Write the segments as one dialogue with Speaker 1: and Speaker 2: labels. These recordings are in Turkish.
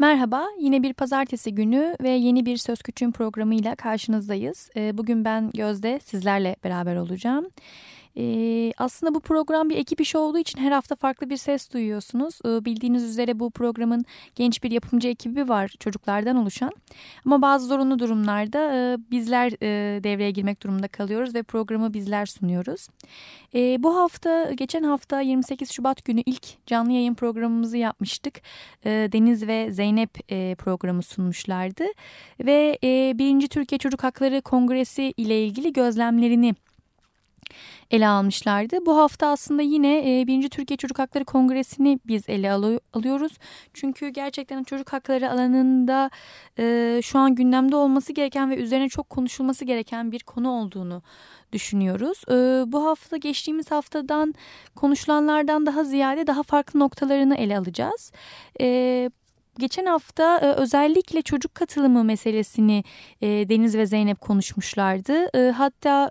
Speaker 1: Merhaba, yine bir pazartesi günü ve yeni bir Söz Küçüğün programıyla karşınızdayız. Ee, bugün ben Gözde sizlerle beraber olacağım. Ee, aslında bu program bir ekip işi olduğu için her hafta farklı bir ses duyuyorsunuz. Ee, bildiğiniz üzere bu programın genç bir yapımcı ekibi var çocuklardan oluşan. Ama bazı zorunlu durumlarda e, bizler e, devreye girmek durumunda kalıyoruz ve programı bizler sunuyoruz. E, bu hafta, geçen hafta 28 Şubat günü ilk canlı yayın programımızı yapmıştık. E, Deniz ve Zeynep e, programı sunmuşlardı. Ve e, Birinci Türkiye Çocuk Hakları Kongresi ile ilgili gözlemlerini ele almışlardı. Bu hafta aslında yine e, 1. Türkiye Çocuk Hakları Kongresi'ni biz ele alıyoruz. Çünkü gerçekten çocuk hakları alanında e, şu an gündemde olması gereken ve üzerine çok konuşulması gereken bir konu olduğunu düşünüyoruz. E, bu hafta geçtiğimiz haftadan konuşulanlardan daha ziyade daha farklı noktalarını ele alacağız. E, Geçen hafta özellikle çocuk katılımı meselesini Deniz ve Zeynep konuşmuşlardı. Hatta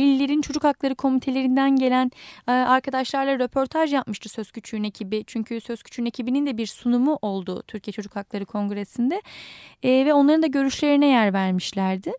Speaker 1: illerin çocuk hakları komitelerinden gelen e, arkadaşlarla röportaj yapmıştı Söz Küçüğün ekibi. Çünkü Söz Küçüğün ekibinin de bir sunumu oldu Türkiye Çocuk Hakları Kongresi'nde e, ve onların da görüşlerine yer vermişlerdi.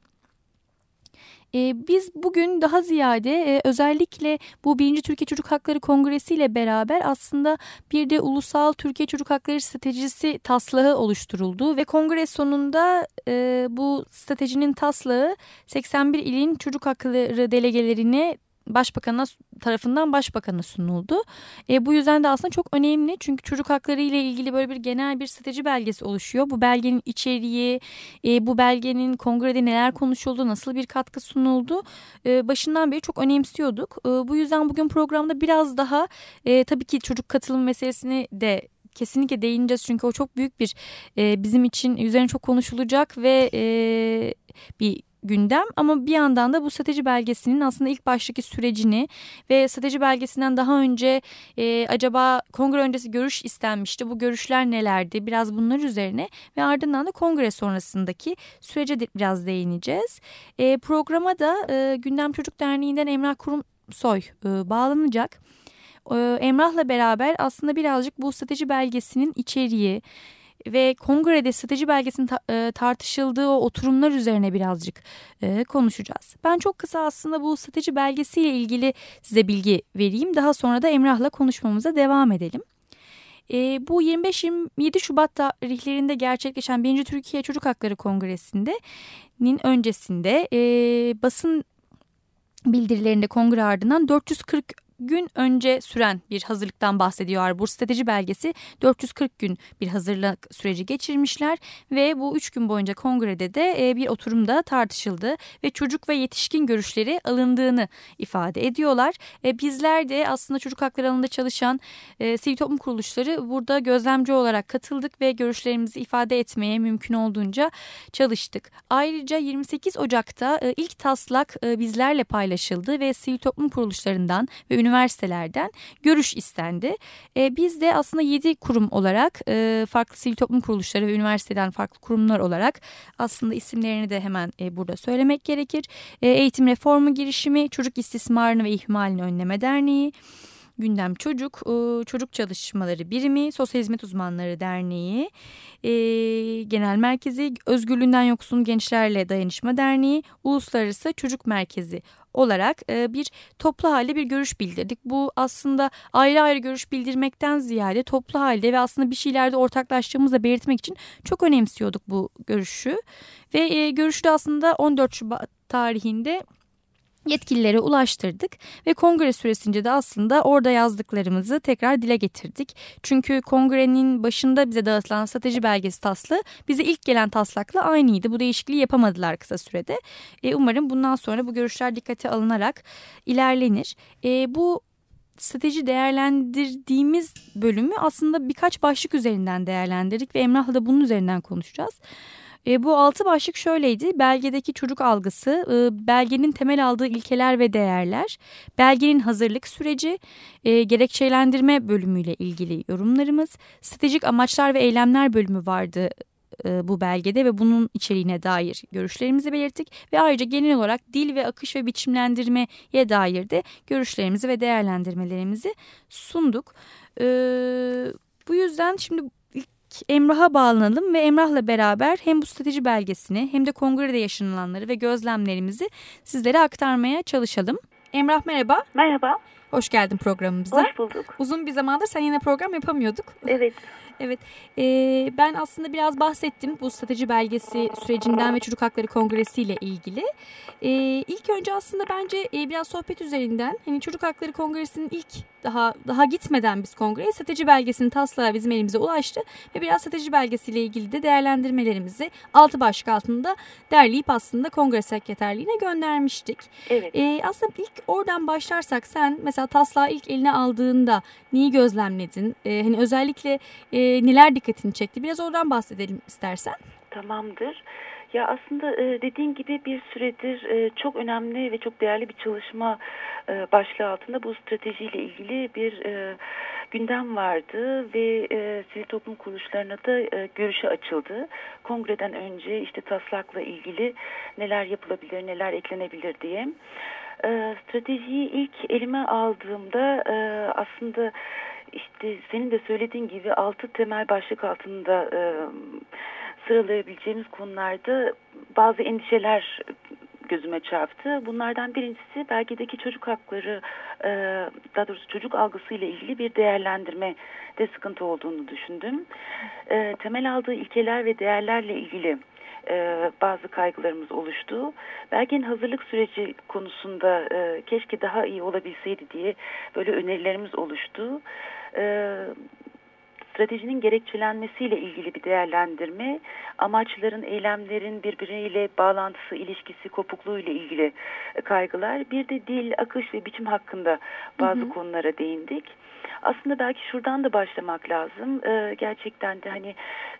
Speaker 1: E, biz bugün daha ziyade e, özellikle bu birinci Türkiye Çocuk Hakları Kongresi ile beraber aslında bir de ulusal Türkiye Çocuk Hakları Stratejisi taslağı oluşturuldu ve kongre sonunda e, bu stratejinin taslağı 81 ilin çocuk hakları delegelerine başbakana tarafından başbakana sunuldu. E, bu yüzden de aslında çok önemli çünkü çocuk hakları ile ilgili böyle bir genel bir strateji belgesi oluşuyor. Bu belgenin içeriği, e, bu belgenin kongrede neler konuşuldu, nasıl bir katkı sunuldu e, başından beri çok önemsiyorduk. E, bu yüzden bugün programda biraz daha e, tabii ki çocuk katılım meselesini de kesinlikle değineceğiz çünkü o çok büyük bir e, bizim için üzerine çok konuşulacak ve e, bir gündem ama bir yandan da bu strateji belgesinin aslında ilk baştaki sürecini ve strateji belgesinden daha önce e, acaba kongre öncesi görüş istenmişti. Bu görüşler nelerdi? Biraz bunlar üzerine ve ardından da kongre sonrasındaki sürece de biraz değineceğiz. E, programa da e, Gündem Çocuk Derneği'nden Emrah Kurumsoy e, bağlanacak. E, Emrah'la beraber aslında birazcık bu strateji belgesinin içeriği, ve kongrede strateji belgesinin ta, e, tartışıldığı o oturumlar üzerine birazcık e, konuşacağız. Ben çok kısa aslında bu strateji belgesiyle ilgili size bilgi vereyim. Daha sonra da Emrah'la konuşmamıza devam edelim. E, bu 25-27 Şubat tarihlerinde gerçekleşen 1. Türkiye Çocuk Hakları Kongresi'nde'nin öncesinde e, basın bildirilerinde kongre ardından 440 gün önce süren bir hazırlıktan bahsediyor Arbor strateji belgesi 440 gün bir hazırlık süreci geçirmişler ve bu 3 gün boyunca kongrede de e, bir oturumda tartışıldı ve çocuk ve yetişkin görüşleri alındığını ifade ediyorlar. E, bizler de aslında çocuk hakları alanında çalışan e, sivil toplum kuruluşları burada gözlemci olarak katıldık ve görüşlerimizi ifade etmeye mümkün olduğunca çalıştık. Ayrıca 28 Ocak'ta ilk taslak bizlerle paylaşıldı ve sivil toplum kuruluşlarından ve üniversitelerden üniversitelerden görüş istendi. E, biz de aslında 7 kurum olarak e, farklı sivil toplum kuruluşları ve üniversiteden farklı kurumlar olarak aslında isimlerini de hemen e, burada söylemek gerekir. E, Eğitim Reformu Girişimi, Çocuk İstismarını ve İhmalini Önleme Derneği, Gündem Çocuk, e, Çocuk Çalışmaları Birimi, Sosyal Hizmet Uzmanları Derneği, e, Genel Merkezi, Özgürlüğünden Yoksun Gençlerle Dayanışma Derneği, Uluslararası Çocuk Merkezi olarak e, bir toplu halde bir görüş bildirdik. Bu aslında ayrı ayrı görüş bildirmekten ziyade toplu halde ve aslında bir şeylerde ortaklaştığımızı da belirtmek için çok önemsiyorduk bu görüşü. Ve e, görüşü de aslında 14 Şubat tarihinde yetkililere ulaştırdık ve kongre süresince de aslında orada yazdıklarımızı tekrar dile getirdik. Çünkü kongrenin başında bize dağıtılan strateji belgesi taslı bize ilk gelen taslakla aynıydı. Bu değişikliği yapamadılar kısa sürede. E, umarım bundan sonra bu görüşler dikkate alınarak ilerlenir. E, bu strateji değerlendirdiğimiz bölümü aslında birkaç başlık üzerinden değerlendirdik ve Emrah'la da bunun üzerinden konuşacağız. E, bu altı başlık şöyleydi. Belgedeki çocuk algısı, e, belgenin temel aldığı ilkeler ve değerler, belgenin hazırlık süreci, e, gerekçelendirme bölümüyle ilgili yorumlarımız, stratejik amaçlar ve eylemler bölümü vardı e, bu belgede ve bunun içeriğine dair görüşlerimizi belirttik ve ayrıca genel olarak dil ve akış ve biçimlendirmeye dair de görüşlerimizi ve değerlendirmelerimizi sunduk. E, bu yüzden şimdi
Speaker 2: Emrah'a bağlanalım ve Emrah'la beraber hem bu strateji belgesini hem de kongrede yaşanılanları ve gözlemlerimizi sizlere aktarmaya çalışalım. Emrah merhaba.
Speaker 3: Merhaba.
Speaker 2: Hoş geldin programımıza.
Speaker 3: Hoş bulduk.
Speaker 2: Uzun bir zamandır sen yine program yapamıyorduk.
Speaker 3: Evet.
Speaker 2: Evet, e, ben aslında biraz bahsettim bu strateji belgesi sürecinden ve Çocuk Hakları Kongresi ile ilgili. E, ilk önce aslında bence e, biraz sohbet üzerinden, hani Çocuk Hakları Kongresi'nin ilk daha daha gitmeden biz kongreye strateji belgesinin taslağı bizim elimize ulaştı ve biraz strateji belgesiyle ilgili de değerlendirmelerimizi altı başlık altında derleyip aslında kongre sekreterliğine göndermiştik.
Speaker 3: Evet.
Speaker 2: E, aslında ilk oradan başlarsak sen mesela taslağı ilk eline aldığında neyi gözlemledin? E, hani özellikle e, neler dikkatini çekti? Biraz oradan bahsedelim istersen.
Speaker 3: Tamamdır. Ya aslında e, dediğin gibi bir süredir e, çok önemli ve çok değerli bir çalışma e, başlığı altında bu stratejiyle ilgili bir gündem vardı ve sivil toplum kuruluşlarına da görüşe açıldı. Kongreden önce işte taslakla ilgili neler yapılabilir, neler eklenebilir diye. Stratejiyi ilk elime aldığımda aslında işte senin de söylediğin gibi altı temel başlık altında sıralayabileceğimiz konularda bazı endişeler gözüme çarptı. Bunlardan birincisi belgedeki çocuk hakları, e, daha doğrusu çocuk algısı ile ilgili bir değerlendirme de sıkıntı olduğunu düşündüm. E, temel aldığı ilkeler ve değerlerle ilgili e, bazı kaygılarımız oluştu. Belgenin hazırlık süreci konusunda keşke daha iyi olabilseydi diye böyle önerilerimiz oluştu stratejinin gerekçelenmesiyle ilgili bir değerlendirme, amaçların, eylemlerin birbiriyle bağlantısı, ilişkisi, kopukluğu ile ilgili kaygılar, bir de dil, akış ve biçim hakkında bazı hı hı. konulara değindik. Aslında belki şuradan da başlamak lazım. Ee, gerçekten de hani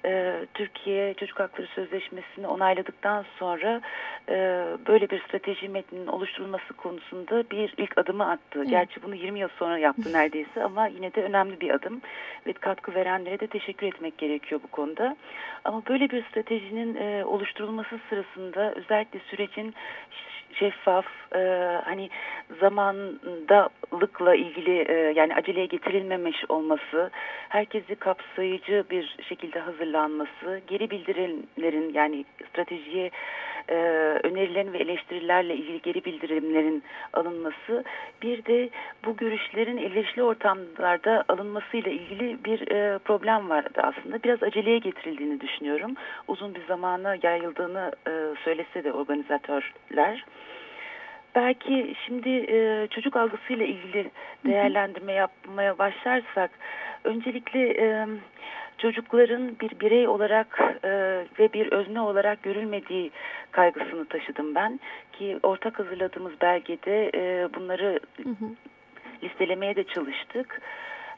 Speaker 3: e, Türkiye Çocuk Hakları Sözleşmesi'ni onayladıktan sonra e, böyle bir strateji metninin oluşturulması konusunda bir ilk adımı attı. Evet. Gerçi bunu 20 yıl sonra yaptı neredeyse ama yine de önemli bir adım ve katkı verenlere de teşekkür etmek gerekiyor bu konuda. Ama böyle bir stratejinin e, oluşturulması sırasında özellikle sürecin şeffaf, e, hani zamandalıkla ilgili e, yani aceleye getirilmemiş olması, herkesi kapsayıcı bir şekilde hazırlanması, geri bildirimlerin yani stratejiye e, önerilerin ve eleştirilerle ilgili geri bildirimlerin alınması, bir de bu görüşlerin elverişli ortamlarda alınmasıyla ilgili bir e, problem vardı aslında. Biraz aceleye getirildiğini düşünüyorum. Uzun bir zamana yayıldığını e, söylese de organizatörler. Belki şimdi e, çocuk algısıyla ilgili değerlendirme yapmaya başlarsak öncelikle e, çocukların bir birey olarak e, ve bir özne olarak görülmediği kaygısını taşıdım ben ki ortak hazırladığımız belgede e, bunları hı hı. listelemeye de çalıştık.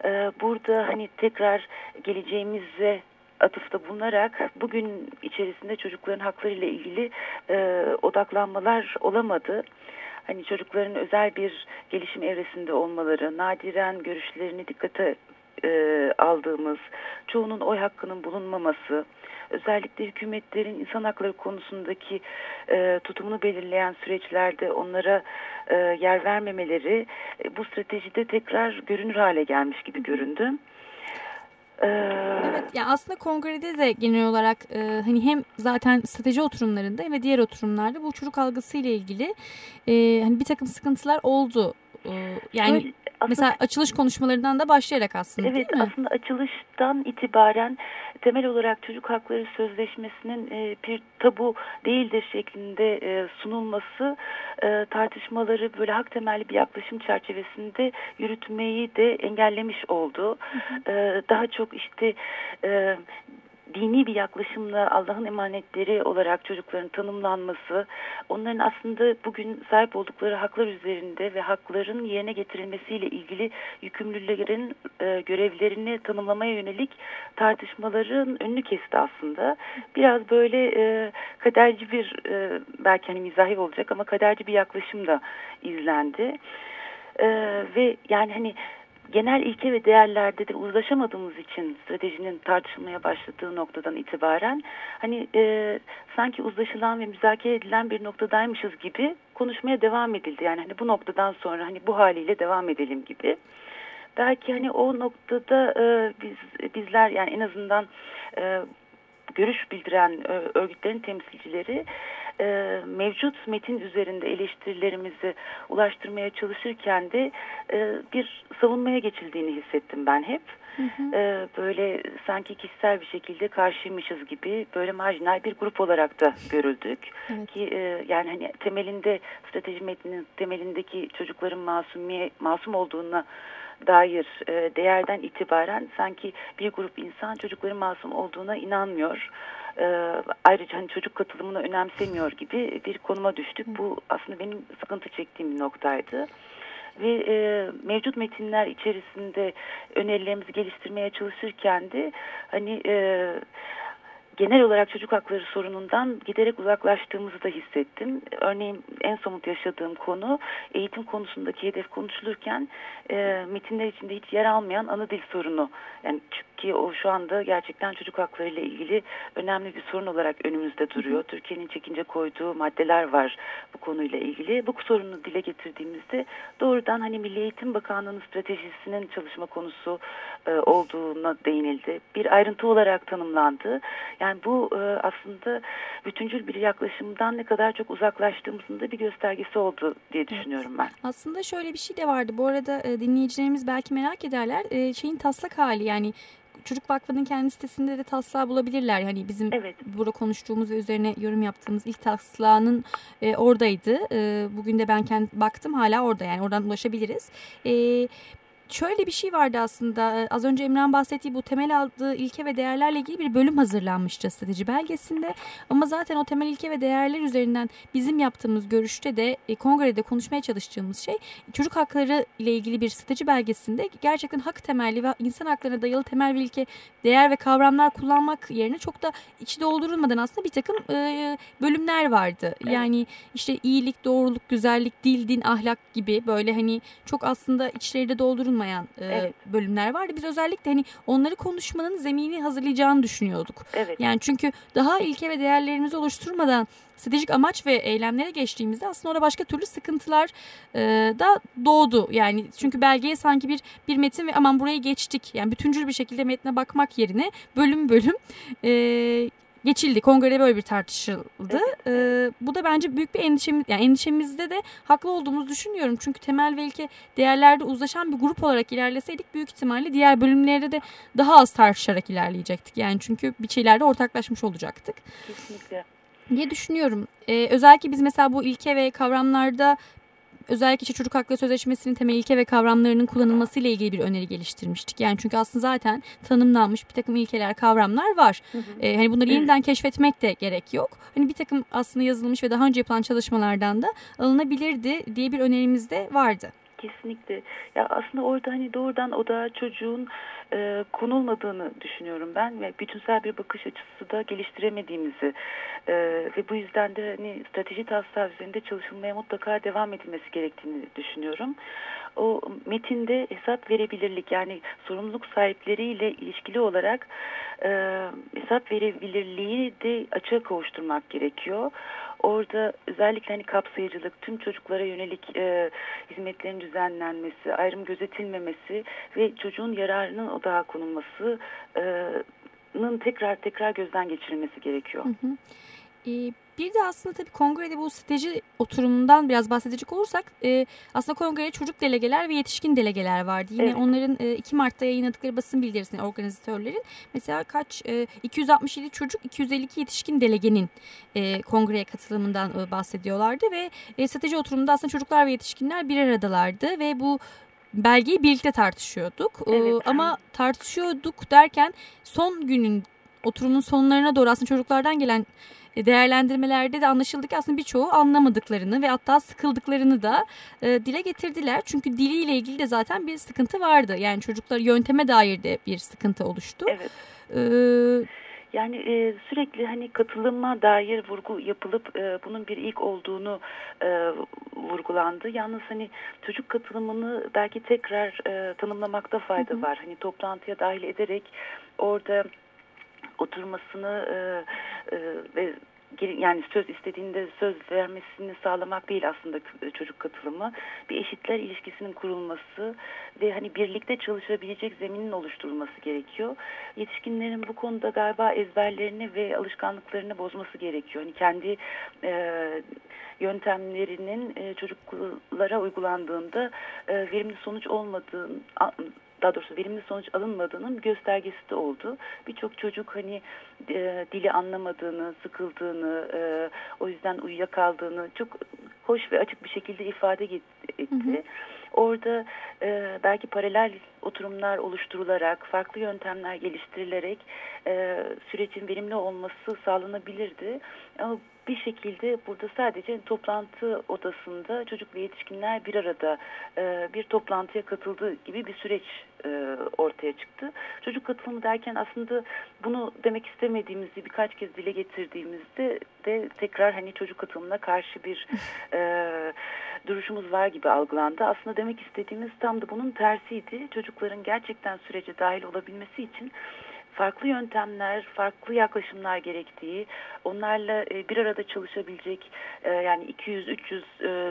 Speaker 3: E, burada hani tekrar geleceğimize atıfta bulunarak bugün içerisinde çocukların hakları ile ilgili e, odaklanmalar olamadı hani çocukların özel bir gelişim evresinde olmaları, nadiren görüşlerini dikkate e, aldığımız, çoğunun oy hakkının bulunmaması, özellikle hükümetlerin insan hakları konusundaki e, tutumunu belirleyen süreçlerde onlara e, yer vermemeleri e, bu stratejide tekrar görünür hale gelmiş gibi göründü.
Speaker 2: Evet, yani aslında kongrede de genel olarak e, hani hem zaten strateji oturumlarında de diğer oturumlarda bu çocuk algısı ile ilgili e, hani bir takım sıkıntılar oldu. Yani aslında, mesela açılış konuşmalarından da başlayarak aslında
Speaker 3: evet,
Speaker 2: değil
Speaker 3: mi? aslında açılıştan itibaren temel olarak çocuk hakları sözleşmesinin e, bir tabu değildir şeklinde e, sunulması e, tartışmaları böyle hak temelli bir yaklaşım çerçevesinde yürütmeyi de engellemiş oldu. Hı hı. E, daha çok işte e, dini bir yaklaşımla Allah'ın emanetleri olarak çocukların tanımlanması, onların aslında bugün sahip oldukları haklar üzerinde ve hakların yerine getirilmesiyle ilgili yükümlülüklerin e, görevlerini tanımlamaya yönelik tartışmaların önünü kesti aslında. Biraz böyle e, kaderci bir e, belki hani mizahi olacak ama kaderci bir yaklaşım da izlendi. E, ve yani hani genel ilke ve değerlerde de uzlaşamadığımız için stratejinin tartışılmaya başladığı noktadan itibaren hani e, sanki uzlaşılan ve müzakere edilen bir noktadaymışız gibi konuşmaya devam edildi. Yani hani bu noktadan sonra hani bu haliyle devam edelim gibi. Belki hani o noktada e, biz bizler yani en azından e, görüş bildiren örgütlerin temsilcileri e, mevcut metin üzerinde eleştirilerimizi ulaştırmaya çalışırken de e, bir savunmaya geçildiğini hissettim ben hep. Hı hı. E, böyle sanki kişisel bir şekilde karşıymışız gibi böyle marjinal bir grup olarak da görüldük. Evet. Ki e, yani hani temelinde strateji metninin temelindeki çocukların masumiyet masum olduğuna dair e, değerden itibaren sanki bir grup insan çocukların masum olduğuna inanmıyor. E, ayrıca hani çocuk katılımını önemsemiyor gibi bir konuma düştük. Bu aslında benim sıkıntı çektiğim bir noktaydı ve e, mevcut metinler içerisinde önerilerimizi geliştirmeye çalışırken de hani e, genel olarak çocuk hakları sorunundan giderek uzaklaştığımızı da hissettim. Örneğin en somut yaşadığım konu eğitim konusundaki hedef konuşulurken e, metinler içinde hiç yer almayan ana dil sorunu. Yani ki o şu anda gerçekten çocuk hakları ile ilgili önemli bir sorun olarak önümüzde duruyor. Türkiye'nin çekince koyduğu maddeler var bu konuyla ilgili. Bu sorunu dile getirdiğimizde doğrudan hani Milli Eğitim Bakanlığı'nın stratejisinin çalışma konusu e, olduğuna değinildi. Bir ayrıntı olarak tanımlandı. Yani bu e, aslında bütüncül bir yaklaşımdan ne kadar çok uzaklaştığımızın da bir göstergesi oldu diye düşünüyorum ben.
Speaker 2: Aslında şöyle bir şey de vardı. Bu arada e, dinleyicilerimiz belki merak ederler. E, şeyin taslak hali yani Çocuk Vakfı'nın kendi sitesinde de taslağı bulabilirler. Hani bizim evet. burada konuştuğumuz ve üzerine yorum yaptığımız ilk taslağının e, oradaydı. E, bugün de ben kendi baktım hala orada yani oradan ulaşabiliriz. E, şöyle bir şey vardı aslında ee, az önce Emrah'ın bahsettiği bu temel aldığı ilke ve değerlerle ilgili bir bölüm hazırlanmıştı strateji belgesinde. Ama zaten o temel ilke ve değerler üzerinden bizim yaptığımız görüşte de e, kongrede konuşmaya çalıştığımız şey çocuk hakları ile ilgili bir strateji belgesinde gerçekten hak temelli ve insan haklarına dayalı temel bir ilke değer ve kavramlar kullanmak yerine çok da içi doldurulmadan aslında bir takım e, bölümler vardı. Evet. Yani işte iyilik, doğruluk, güzellik, dil, din, ahlak gibi böyle hani çok aslında içleri de doldurulmadan olmayan e, evet. bölümler vardı. Biz özellikle hani onları konuşmanın zemini hazırlayacağını düşünüyorduk. Evet. Yani çünkü daha ilke ve değerlerimizi oluşturmadan stratejik amaç ve eylemlere geçtiğimizde aslında orada başka türlü sıkıntılar e, da doğdu. Yani çünkü belgeye sanki bir bir metin ve aman burayı geçtik. Yani bütüncül bir şekilde metne bakmak yerine bölüm bölüm e, geçildi. Kongrede böyle bir tartışıldı. Ee, bu da bence büyük bir endişemiz. Yani endişemizde de haklı olduğumuzu düşünüyorum. Çünkü temel ve ilke değerlerde uzlaşan bir grup olarak ilerleseydik büyük ihtimalle diğer bölümlerde de daha az tartışarak ilerleyecektik. Yani çünkü bir şeylerde ortaklaşmış olacaktık.
Speaker 3: Kesinlikle
Speaker 2: diye düşünüyorum. Ee, özellikle biz mesela bu ilke ve kavramlarda özellikle işte çocuk hakları sözleşmesinin temel ilke ve kavramlarının kullanılması ile ilgili bir öneri geliştirmiştik. Yani çünkü aslında zaten tanımlanmış bir takım ilkeler, kavramlar var. Hı hı. Ee, hani bunları yeniden keşfetmek de gerek yok. Hani bir takım aslında yazılmış ve daha önce yapılan çalışmalardan da alınabilirdi diye bir önerimiz de vardı.
Speaker 3: Kesinlikle. Ya aslında orada hani doğrudan o da çocuğun e, konulmadığını düşünüyorum ben ve bütünsel bir bakış açısı da geliştiremediğimizi e, ve bu yüzden de hani strateji taslağı üzerinde çalışılmaya mutlaka devam edilmesi gerektiğini düşünüyorum. O metinde hesap verebilirlik yani sorumluluk sahipleriyle ilişkili olarak e, hesap verebilirliği de açığa kavuşturmak gerekiyor orada özellikle hani kapsayıcılık, tüm çocuklara yönelik e, hizmetlerin düzenlenmesi, ayrım gözetilmemesi ve çocuğun yararının odağa konulmasının tekrar tekrar gözden geçirilmesi gerekiyor. Hı hı.
Speaker 2: Ee, bir de aslında tabii kongrede bu strateji oturumundan biraz bahsedecek olursak e, aslında kongrede çocuk delegeler ve yetişkin delegeler vardı. Yine evet. onların e, 2 Mart'ta yayınladıkları basın bildirisinde organizatörlerin mesela kaç e, 267 çocuk 252 yetişkin delegenin e, kongreye katılımından e, bahsediyorlardı ve e, strateji oturumunda aslında çocuklar ve yetişkinler bir aradalardı ve bu belgeyi birlikte tartışıyorduk. Evet. Ee, ama tartışıyorduk derken son günün oturumun sonlarına doğru aslında çocuklardan gelen e, değerlendirmelerde de anlaşıldı ki aslında birçoğu anlamadıklarını ve hatta sıkıldıklarını da e, dile getirdiler. Çünkü diliyle ilgili de zaten bir sıkıntı vardı. Yani çocuklar yönteme dair de bir sıkıntı oluştu.
Speaker 3: Evet. Ee, yani e, sürekli hani katılıma dair vurgu yapılıp e, bunun bir ilk olduğunu e, vurgulandı. Yalnız hani çocuk katılımını belki tekrar e, tanımlamakta fayda hı hı. var. Hani toplantıya dahil ederek orada oturmasını e, e, ve yani söz istediğinde söz vermesini sağlamak değil aslında çocuk katılımı. Bir eşitler ilişkisinin kurulması ve hani birlikte çalışabilecek zeminin oluşturulması gerekiyor. Yetişkinlerin bu konuda galiba ezberlerini ve alışkanlıklarını bozması gerekiyor. Hani kendi e, yöntemlerinin e, çocuklara uygulandığında e, verimli sonuç olmadığını daha doğrusu verimli sonuç alınmadığının göstergesi de oldu. Birçok çocuk hani e, dili anlamadığını, sıkıldığını, e, o yüzden uyuyakaldığını çok hoş ve açık bir şekilde ifade etti. Hı hı. Orada e, belki paralel oturumlar oluşturularak, farklı yöntemler geliştirilerek e, sürecin verimli olması sağlanabilirdi. Ama bir şekilde burada sadece toplantı odasında çocuk ve yetişkinler bir arada e, bir toplantıya katıldığı gibi bir süreç e, ortaya çıktı. Çocuk katılımı derken aslında bunu demek istemediğimizi birkaç kez dile getirdiğimizde de tekrar hani çocuk katılımına karşı bir e, duruşumuz var gibi algılandı. Aslında demek istediğimiz tam da bunun tersiydi. Çocukların gerçekten sürece dahil olabilmesi için farklı yöntemler, farklı yaklaşımlar gerektiği, onlarla e, bir arada çalışabilecek e, yani 200, 300,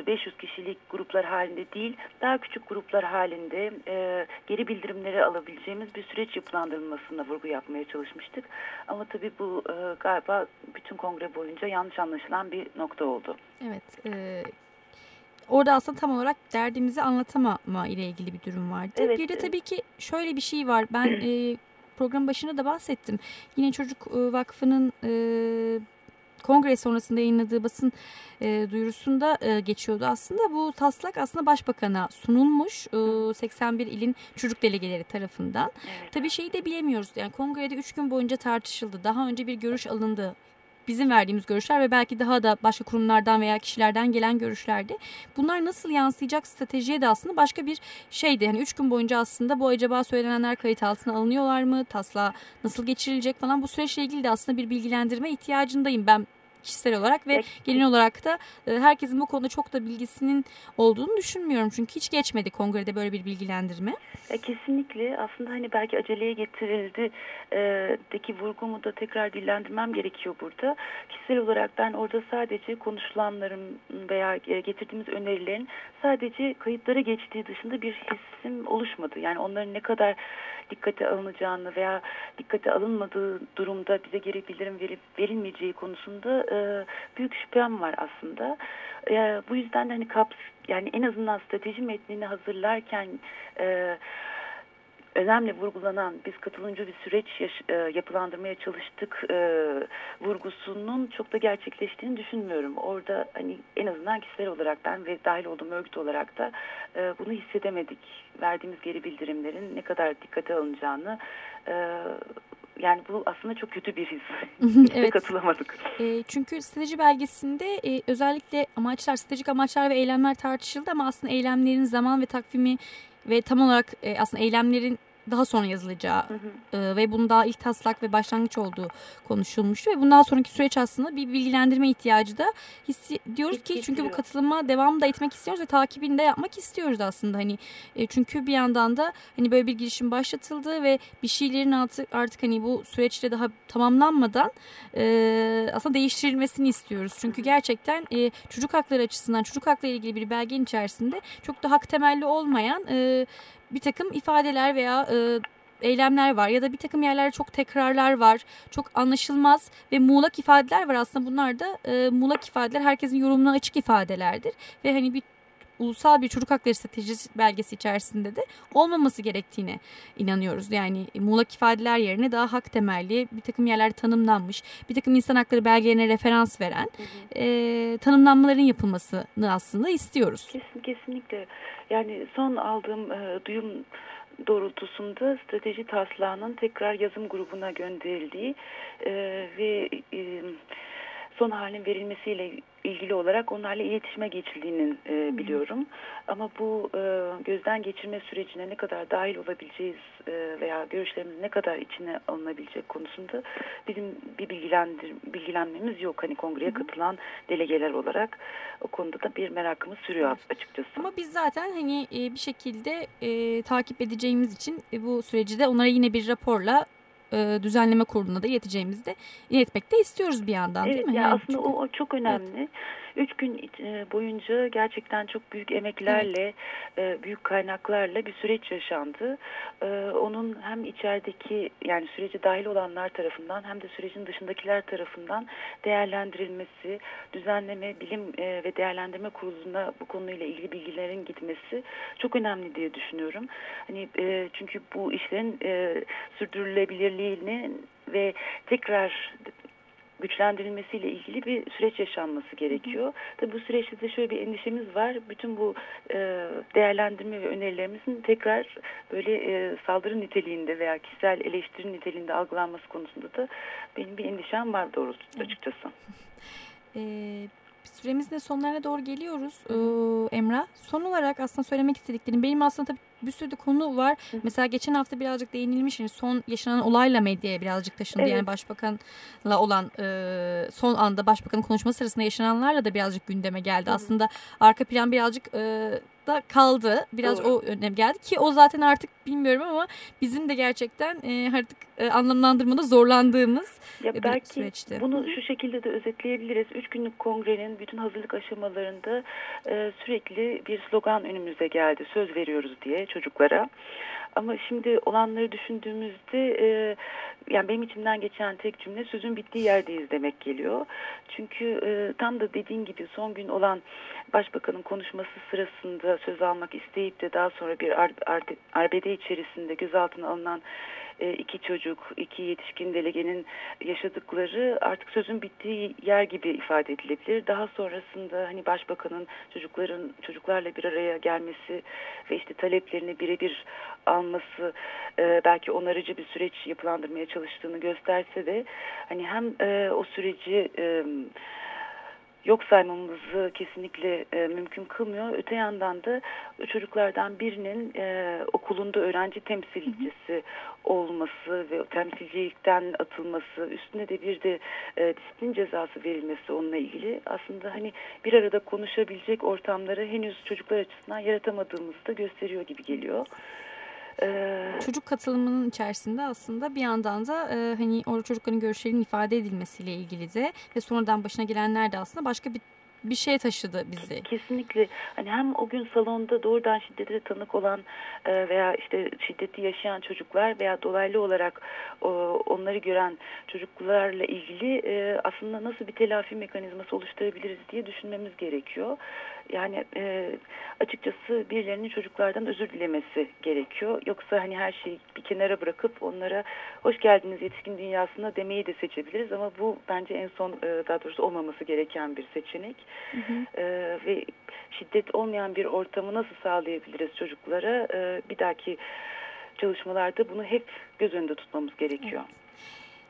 Speaker 3: 500 kişilik gruplar halinde değil, daha küçük gruplar halinde e, geri bildirimleri alabileceğimiz bir süreç yapılandırılmasına vurgu yapmaya çalışmıştık. Ama tabii bu galiba bütün kongre boyunca yanlış anlaşılan bir nokta oldu.
Speaker 2: Evet, e, orada aslında tam olarak derdimizi anlatamama ile ilgili bir durum vardı. Evet, bir de tabii ki şöyle bir şey var. Ben e, program başında da bahsettim. Yine Çocuk e, Vakfı'nın e, kongre sonrasında yayınladığı basın e, duyurusunda e, geçiyordu aslında. Bu taslak aslında başbakana sunulmuş e, 81 ilin çocuk delegeleri tarafından. Evet. Tabii şeyi de bilemiyoruz. Yani kongrede 3 gün boyunca tartışıldı. Daha önce bir görüş alındı bizim verdiğimiz görüşler ve belki daha da başka kurumlardan veya kişilerden gelen görüşlerdi. Bunlar nasıl yansıyacak stratejiye de aslında başka bir şeydi. Yani üç gün boyunca aslında bu acaba söylenenler kayıt altına alınıyorlar mı? Tasla nasıl geçirilecek falan bu süreçle ilgili de aslında bir bilgilendirme ihtiyacındayım ben kişisel olarak ve genel olarak da e, herkesin bu konuda çok da bilgisinin olduğunu düşünmüyorum. Çünkü hiç geçmedi kongrede böyle bir bilgilendirme.
Speaker 3: E, kesinlikle aslında hani belki aceleye getirildi e, deki vurgumu da tekrar dillendirmem gerekiyor burada. Kişisel olarak ben orada sadece konuşulanların veya getirdiğimiz önerilerin sadece kayıtlara geçtiği dışında bir hissim oluşmadı. Yani onların ne kadar dikkate alınacağını veya dikkate alınmadığı durumda bize geri bildirim verip verilmeyeceği konusunda e, büyük şüphem var aslında. E, bu yüzden de hani kaps yani en azından strateji metnini hazırlarken e, önemli vurgulanan biz katılımcı bir süreç yaş, e, yapılandırmaya çalıştık e, vurgusunun çok da gerçekleştiğini düşünmüyorum. Orada hani en azından kişisel olarak ben ve dahil olduğum örgüt olarak da e, bunu hissedemedik. Verdiğimiz geri bildirimlerin ne kadar dikkate alınacağını e, yani bu aslında çok kötü bir his. evet. katılamadık.
Speaker 2: E, çünkü strateji belgesinde e, özellikle amaçlar, stratejik amaçlar ve eylemler tartışıldı ama aslında eylemlerin zaman ve takvimi ve tam olarak e, aslında eylemlerin daha sonra yazılacağı hı hı. E, ve bunun daha ilk taslak ve başlangıç olduğu konuşulmuştu ve bundan sonraki süreç aslında bir bilgilendirme ihtiyacı da hissediyoruz ki çünkü bu katılıma devam da etmek istiyoruz ve takibini de yapmak istiyoruz aslında. Hani e, çünkü bir yandan da hani böyle bir girişim başlatıldı ve bir şeylerin artık artık hani bu süreçte daha tamamlanmadan e, aslında değiştirilmesini istiyoruz. Çünkü gerçekten e, çocuk hakları açısından çocuk hakları ilgili bir belgenin içerisinde çok da hak temelli olmayan e, bir takım ifadeler veya e, eylemler var ya da bir takım yerlerde çok tekrarlar var. Çok anlaşılmaz ve muğlak ifadeler var aslında bunlar da e, muğlak ifadeler herkesin yorumuna açık ifadelerdir. Ve hani bir ulusal bir çocuk hakları stratejisi belgesi içerisinde de olmaması gerektiğine inanıyoruz. Yani muğlak ifadeler yerine daha hak temelli bir takım yerlerde tanımlanmış, bir takım insan hakları belgelerine referans veren hı hı. E, tanımlanmaların yapılmasını aslında istiyoruz.
Speaker 3: Kesin, kesinlikle. Yani son aldığım e, duyum doğrultusunda strateji taslağının tekrar yazım grubuna gönderildiği e, ve e, son halinin verilmesiyle ilgili olarak onlarla iletişime geçildiğini e, biliyorum. Ama bu e, gözden geçirme sürecine ne kadar dahil olabileceğiz e, veya görüşlerimiz ne kadar içine alınabilecek konusunda bizim bir bilgilendir bilgilenmemiz yok. Hani kongreye Hı. katılan delegeler olarak o konuda da bir merakımız sürüyor evet. açıkçası.
Speaker 2: Ama biz zaten hani e, bir şekilde e, takip edeceğimiz için e, bu süreci de onlara yine bir raporla e, düzenleme kuruluna da ileteceğimizi de iletmek de istiyoruz bir yandan
Speaker 3: evet,
Speaker 2: değil mi?
Speaker 3: Ya yani aslında o, o çok önemli. Evet. Üç gün e, boyunca gerçekten çok büyük emeklerle, evet. E, büyük kaynaklarla bir süreç yaşandı. E, onun hem içerideki yani sürece dahil olanlar tarafından hem de sürecin dışındakiler tarafından değerlendirilmesi, düzenleme, bilim ve değerlendirme kuruluna bu konuyla ilgili bilgilerin gitmesi çok önemli diye düşünüyorum. Hani çünkü bu işlerin sürdürülebilirliğini ve tekrar güçlendirilmesiyle ilgili bir süreç yaşanması gerekiyor. Tabi bu süreçte de şöyle bir endişemiz var. Bütün bu e, değerlendirme ve önerilerimizin tekrar böyle e, saldırı niteliğinde veya kişisel eleştiri niteliğinde algılanması konusunda da benim bir endişem var doğrusu açıkçası.
Speaker 2: Evet. Süremizin sonlarına doğru geliyoruz ee, Emrah. Son olarak aslında söylemek istediklerim benim aslında tabii bir sürü de konu var. Hı. Mesela geçen hafta birazcık değinilmiş. Yani son yaşanan olayla medyaya birazcık taşındı. Evet. Yani başbakanla olan e, son anda başbakanın konuşması sırasında yaşananlarla da birazcık gündeme geldi. Hı. Aslında arka plan birazcık e, da kaldı. Biraz Doğru. o önem geldi ki o zaten artık bilmiyorum ama bizim de gerçekten e, artık e, anlamlandırmada zorlandığımız ya bir belki süreçti.
Speaker 3: Bunu şu şekilde de özetleyebiliriz. Üç günlük kongrenin bütün hazırlık aşamalarında e, sürekli bir slogan önümüze geldi. Söz veriyoruz diye çocuklara. Ama şimdi olanları düşündüğümüzde e, yani benim içimden geçen tek cümle sözün bittiği yerdeyiz demek geliyor. Çünkü e, tam da dediğin gibi son gün olan başbakanın konuşması sırasında söz almak isteyip de daha sonra bir ar ar arbede içerisinde gözaltına alınan e, iki çocuk, iki yetişkin delegenin yaşadıkları artık sözün bittiği yer gibi ifade edilebilir. Daha sonrasında hani başbakanın çocukların çocuklarla bir araya gelmesi ve işte taleplerini birebir alması e, belki onarıcı bir süreç yapılandırmaya çalıştığını gösterse de hani hem e, o süreci yok saymamızı kesinlikle e, mümkün kılmıyor. Öte yandan da çocuklardan birinin e, okulunda öğrenci temsilcisi olması ve temsilcilikten atılması, üstüne de bir de e, disiplin cezası verilmesi onunla ilgili aslında hani bir arada konuşabilecek ortamları henüz çocuklar açısından yaratamadığımızı da gösteriyor gibi geliyor.
Speaker 2: Ee, Çocuk katılımının içerisinde aslında bir yandan da e, hani o çocukların görüşlerinin ifade edilmesiyle ilgili de ve sonradan başına gelenler de aslında başka bir bir şey taşıdı bizi.
Speaker 3: Kesinlikle. Hani hem o gün salonda doğrudan şiddete tanık olan e, veya işte şiddeti yaşayan çocuklar veya dolaylı olarak onları gören çocuklarla ilgili e, aslında nasıl bir telafi mekanizması oluşturabiliriz diye düşünmemiz gerekiyor. Yani e, açıkçası birilerinin çocuklardan özür dilemesi gerekiyor. Yoksa hani her şeyi bir kenara bırakıp onlara hoş geldiniz yetişkin dünyasına demeyi de seçebiliriz. Ama bu bence en son e, daha doğrusu olmaması gereken bir seçenek. Hı hı. E, ve şiddet olmayan bir ortamı nasıl sağlayabiliriz çocuklara? E, bir dahaki çalışmalarda bunu hep göz önünde tutmamız gerekiyor. Evet.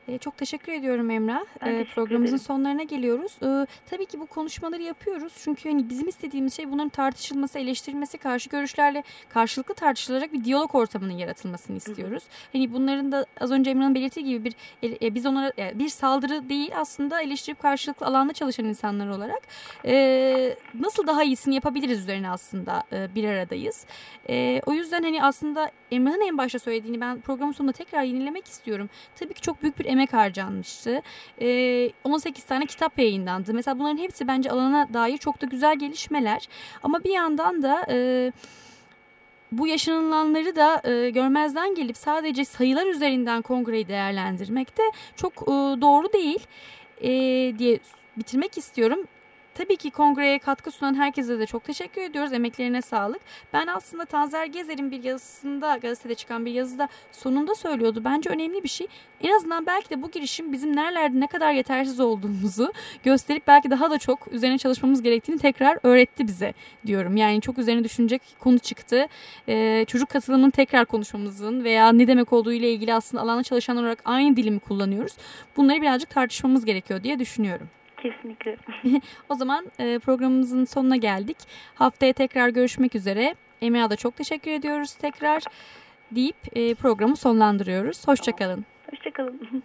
Speaker 2: E, çok teşekkür ediyorum Emrah. E, programımızın ederim. sonlarına geliyoruz. E, tabii ki bu konuşmaları yapıyoruz. Çünkü hani bizim istediğimiz şey bunların tartışılması, eleştirilmesi, karşı görüşlerle karşılıklı tartışılarak bir diyalog ortamının yaratılmasını istiyoruz. Hı hı. Hani bunların da az önce Emrah'ın belirttiği gibi bir e, biz onlara e, bir saldırı değil aslında eleştirip karşılıklı alanda çalışan insanlar olarak e, nasıl daha iyisini yapabiliriz üzerine aslında e, bir aradayız. E, o yüzden hani aslında Emrah'ın en başta söylediğini ben programın sonunda tekrar yenilemek istiyorum. Tabii ki çok büyük bir emek harcanmıştı. E, ee, 18 tane kitap yayınlandı. Mesela bunların hepsi bence alana dair çok da güzel gelişmeler. Ama bir yandan da... E, bu yaşanılanları da e, görmezden gelip sadece sayılar üzerinden kongreyi değerlendirmek de çok e, doğru değil e, diye bitirmek istiyorum. Tabii ki kongreye katkı sunan herkese de çok teşekkür ediyoruz. Emeklerine sağlık. Ben aslında Tanzer Gezer'in bir yazısında, gazetede çıkan bir yazıda sonunda söylüyordu. Bence önemli bir şey. En azından belki de bu girişim bizim nerelerde ne kadar yetersiz olduğumuzu gösterip belki daha da çok üzerine çalışmamız gerektiğini tekrar öğretti bize diyorum. Yani çok üzerine düşünecek konu çıktı. Ee, çocuk katılımının tekrar konuşmamızın veya ne demek olduğu ile ilgili aslında alanda çalışan olarak aynı dilimi kullanıyoruz. Bunları birazcık tartışmamız gerekiyor diye düşünüyorum.
Speaker 3: Kesinlikle.
Speaker 2: o zaman e, programımızın sonuna geldik. Haftaya tekrar görüşmek üzere. Emre'ye da çok teşekkür ediyoruz tekrar deyip e, programı sonlandırıyoruz. Hoşçakalın.
Speaker 3: Hoşçakalın.